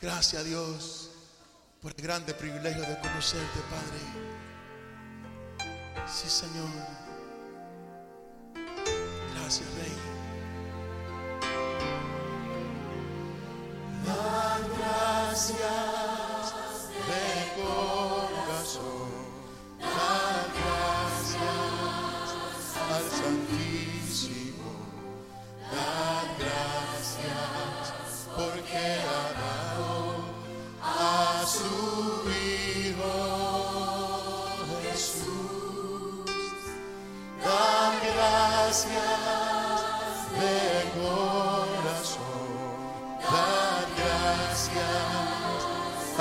Gracias a Dios por el grande privilegio de conocerte, Padre. Sí, Señor. Gracias,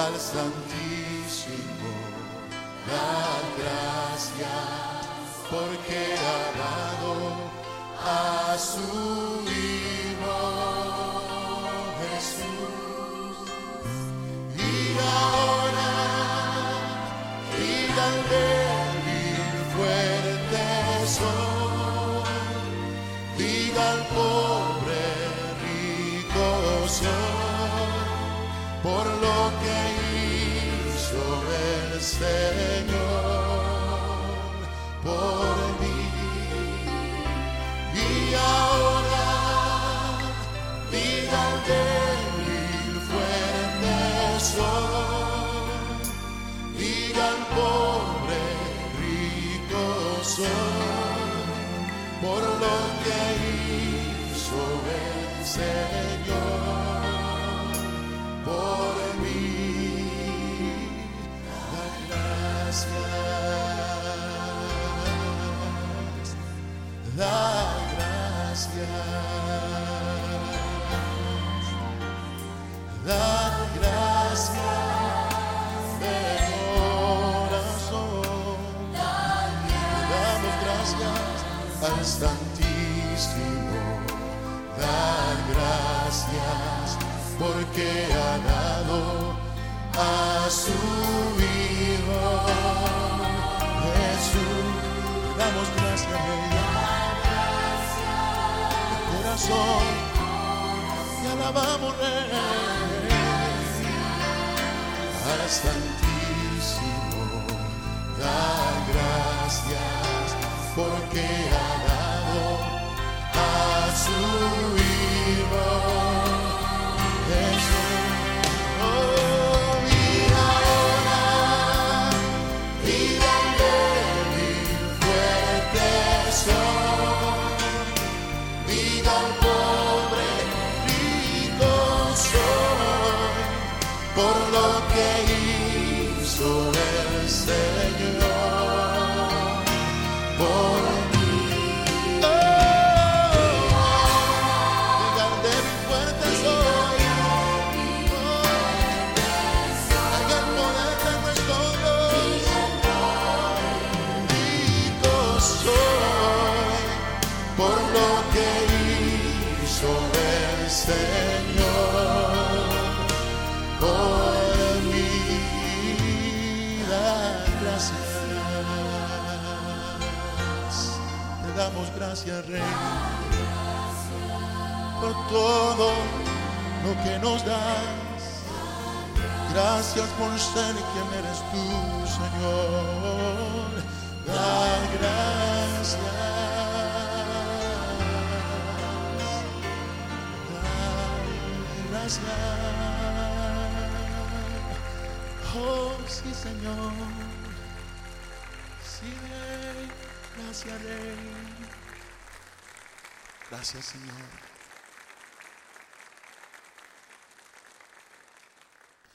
al Santísimo. Dan gracias porque ha dado a su Hijo Jesús. Y ahora, diga al débil fuerte soy, diga al pobre rico soy, por lo que hizo el Señor por mí. Y ahora, diga al débil fuerte soy, diga al pobre rico soy, por lo que hizo el Señor da gracias, da gracias de corazón. Damos gracias al Santísimo. Dar gracias porque ha dado a su Hijo Jesús. Damos corazón alabamos, Rey. Al Santísimo. Dar gracias porque ha dado a su por lo que hizo el Señor por mí. Damos gracias, Rey, por todo lo que nos das. Gracias por ser quien eres tú, Señor. Dar gracias. Oh, sí, Señor. Sí, Rey. Gracias, Rey. Gracias, Señor.